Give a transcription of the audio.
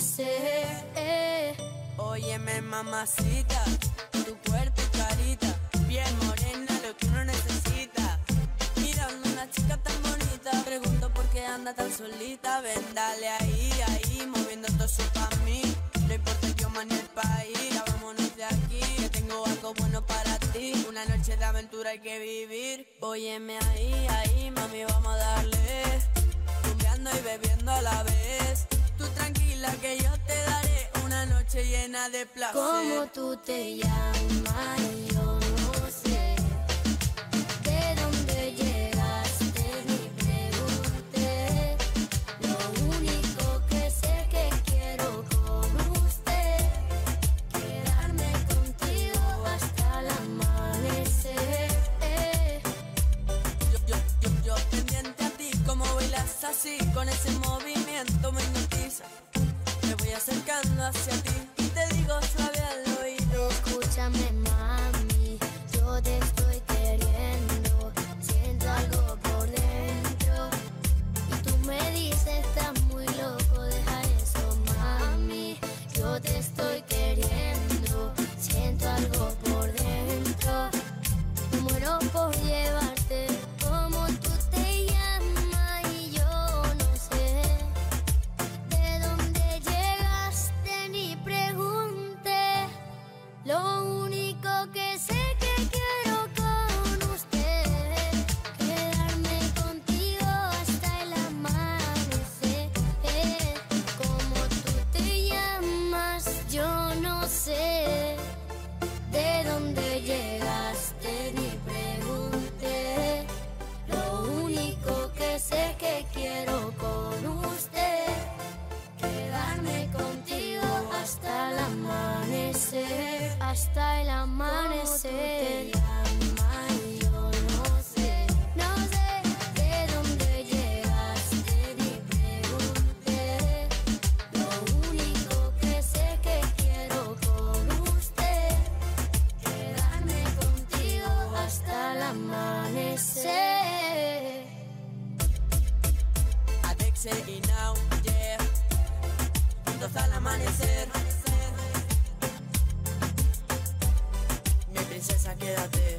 amanecer. Eh. Óyeme mamacita, tu cuerpo y carita, bien morena, lo que uno necesita. Mirando una chica tan bonita, pregunto por qué anda tan solita. Ven, dale ahí, ahí, moviendo todo eso pa' mí. No importa el idioma ni el país, ya vámonos de aquí. Que tengo algo bueno para ti, una noche de aventura hay que vivir. Óyeme ahí, ahí, mami, vamos a darle. Rumbeando y bebiendo a la vez. Noche llena de placer. Cómo tú te llamas yo no sé de dónde llegaste ni pregunté. Lo único que sé que quiero con usted, quedarme contigo hasta el amanecer. Eh. Yo, yo, yo, yo pendiente a ti, como bailas así, con ese movimiento. Me nada hacia ti. Que sé que quiero con usted, quedarme contigo hasta el amanecer. Quédate.